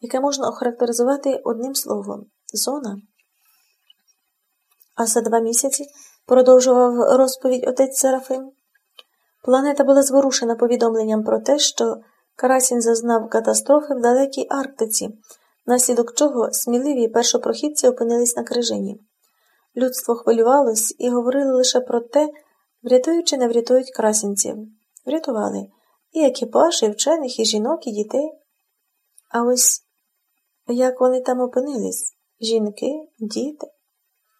яке можна охарактеризувати одним словом зона. А за два місяці продовжував розповідь отець Серафим. Планета була зворушена повідомленням про те, що Карасін зазнав катастрофи в далекій Арктиці, наслідок чого сміливі першопрохідці опинились на крижині. Людство хвилювалось і говорили лише про те, врятують чи не врятують красінців. Врятували і екіпаж, і вчених, і жінок, і дітей. А ось як вони там опинились жінки, діти,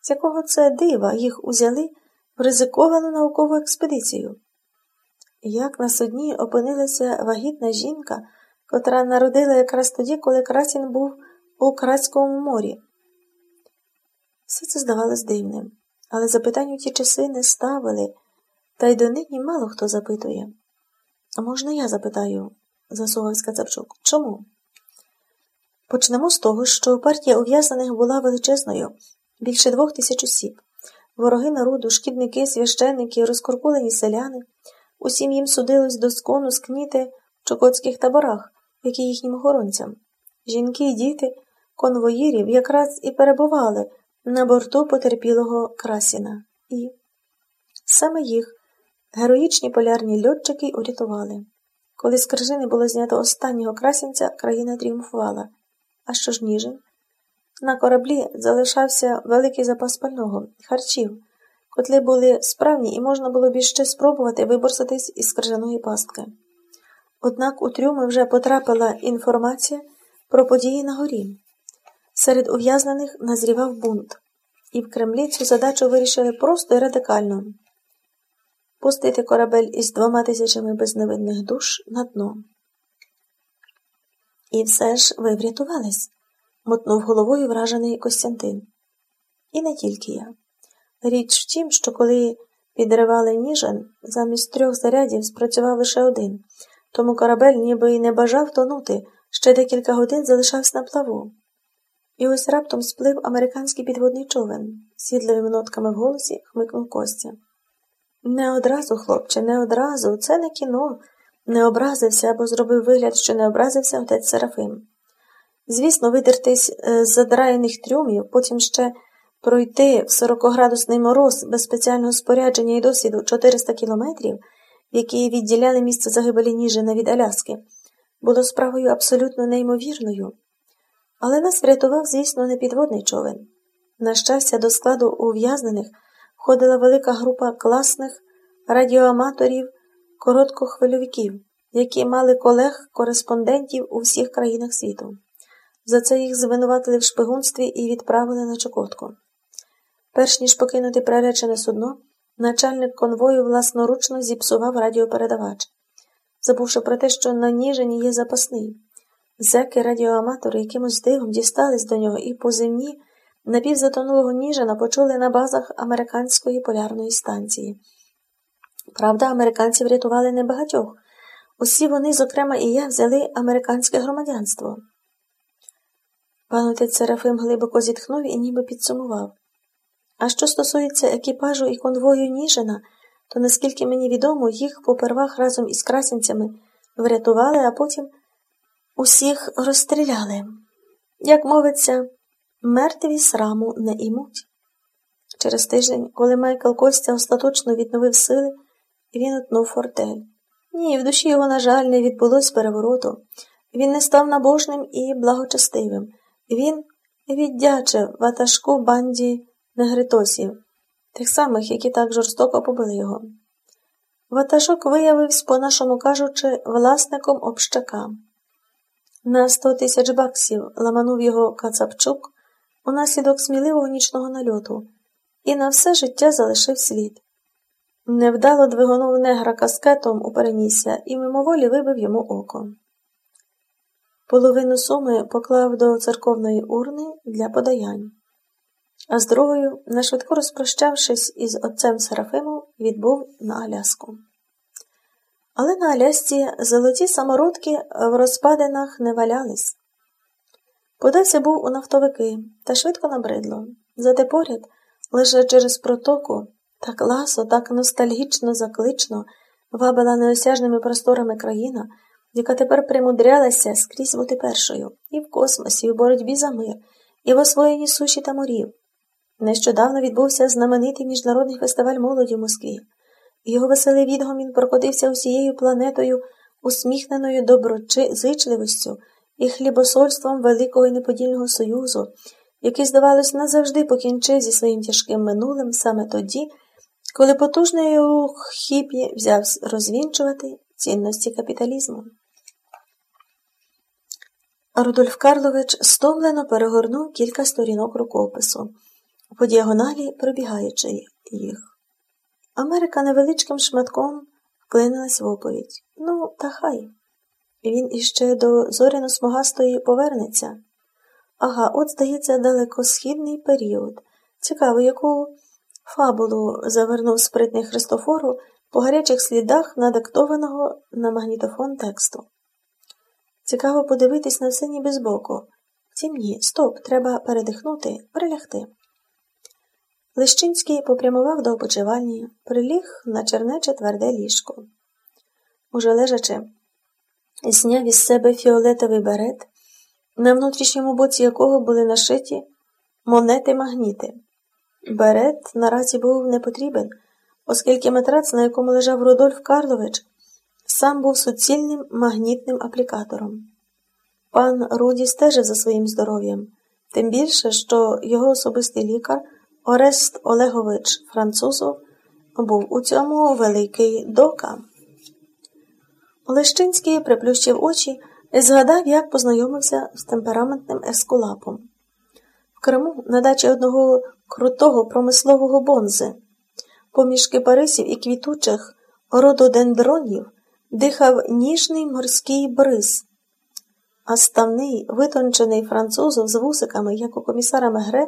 з якого це дива їх узяли в ризиковану наукову експедицію? Як на судні опинилася вагітна жінка, котра народила якраз тоді, коли Красін був у Кратському морі? Все це здавалось дивним, але запитань у ті часи не ставили, та й донині мало хто запитує. Можна я запитаю, засувався Кацапчук, чому? Почнемо з того, що партія ув'язнених була величезною, більше двох тисяч осіб. Вороги народу, шкідники, священники, розкоркулені селяни. Усім їм судилось доскону скніти в чокотських таборах, як і їхнім охоронцям. Жінки і діти конвоїрів якраз і перебували на борту потерпілого Красіна. І саме їх героїчні полярні льотчики урятували. Коли з крижини було знято останнього красінця, країна тріумфувала. А що ж ніжин? На кораблі залишався великий запас пального, харчів, котли були справні і можна було б іще спробувати виборсатись із крижаної пастки. Однак у трюми вже потрапила інформація про події на горі. Серед ув'язнених назрівав бунт, і в Кремлі цю задачу вирішили просто і радикально пустити корабель із двома тисячами безневинних душ на дно. І все ж ви врятувались, мотнув головою вражений Костянтин. І не тільки я. Річ в тім, що коли підривали ніжен, замість трьох зарядів спрацював лише один, тому корабель ніби й не бажав тонути, ще декілька годин залишався на плаву. І ось раптом сплив американський підводний човен, сідливими нотками в голосі хмикнув Костя. Не одразу, хлопче, не одразу, це не кіно. Не образився або зробив вигляд, що не образився отець Серафим. Звісно, видертись е, з задраєних трюмів, потім ще пройти в 40-градусний мороз без спеціального спорядження і досвіду 400 кілометрів, які відділяли місце загибелі Ніжина від Аляски, було справою абсолютно неймовірною. Але нас врятував, звісно, не підводний човен. На щастя, до складу ув'язнених входила велика група класних радіоаматорів короткохвильовиків, які мали колег-кореспондентів у всіх країнах світу. За це їх звинуватили в шпигунстві і відправили на Чокотку. Перш ніж покинути приречене судно, начальник конвою власноручно зіпсував радіопередавач, забувши про те, що на Ніжині є запасний. Зеки радіоаматори якимось дивом дістались до нього і по земні напівзатонулого Ніжина почули на базах американської полярної станції. Правда, американці врятували небагатьох. Усі вони, зокрема, і я, взяли американське громадянство. Пан отець Серафим глибоко зітхнув і ніби підсумував. А що стосується екіпажу і конвою Ніжина, то, наскільки мені відомо, їх попервах разом із красенцями врятували, а потім усіх розстріляли. Як мовиться, мертві сраму не імуть. Через тиждень, коли Майкл Костя остаточно відновив сили, він утнув фортель. Ні, в душі його, на жаль, не відбулось перевороту. Він не став набожним і благочестивим. Він віддячив ватажку банді негритосів, тих самих, які так жорстоко побили його. Ватажок виявився, по-нашому кажучи, власником общака. На сто тисяч баксів ламанув його Кацапчук унаслідок сміливого нічного нальоту і на все життя залишив слід. Невдало двигонув негра каскетом у перенісся і мимоволі вибив йому око. Половину суми поклав до церковної урни для подаянь, а з другою, нашвидко розпрощавшись із отцем Серафимом, відбув на Аляску. Але на Алясці золоті самородки в розпадинах не валялись. Подався був у нафтовики та швидко набридло. Зате поряд, лише через протоку, так ласо, так ностальгічно заклично вабила неосяжними просторами країна, яка тепер примудрялася скрізь бути першою і в космосі, і в боротьбі за мир, і в освоєнні суші та морів. Нещодавно відбувся знаменитий міжнародний фестиваль молоді в Москві. Його веселий відгомін прокотився усією планетою усміхненою доброзичливістю і хлібосольством Великого і Неподільного Союзу, який, здавалось, назавжди покінчив зі своїм тяжким минулим саме тоді, коли потужний рух хіпі взяв розвінчувати цінності капіталізму. Рудольф Карлович стомлено перегорнув кілька сторінок рукопису, по діагоналі пробігаючи їх. Америка невеличким шматком вклинилась в оповідь. Ну, та хай. Він іще до зоряно-смугастої повернеться. Ага, от, здається, далекосхідний період. Цікаво, яку фабулу завернув спритний Христофору по гарячих слідах надиктованого на магнітофон тексту. Цікаво подивитись на все ніби збоку. Втім ні, стоп, треба передихнути, прилягти. Лищинський попрямував до опочивальні, приліг на чернече тверде ліжко. Уже лежачи, зняв із себе фіолетовий берет, на внутрішньому боці якого були нашиті монети магніти. Берет наразі був не потрібен, оскільки матрац, на якому лежав Рудольф Карлович, сам був суцільним магнітним аплікатором. Пан Руді стежив за своїм здоров'ям, тим більше, що його особистий лікар Орест Олегович Французов був у цьому великий дока. Лещинський приплющив очі і згадав, як познайомився з темпераментним ескулапом. В Криму на дачі одного крутого промислового бонзи, поміж кипарисів і квітучих рододендронів дихав ніжний морський бриз, а ставний, витончений французов з вусиками, як у комісара Мегре,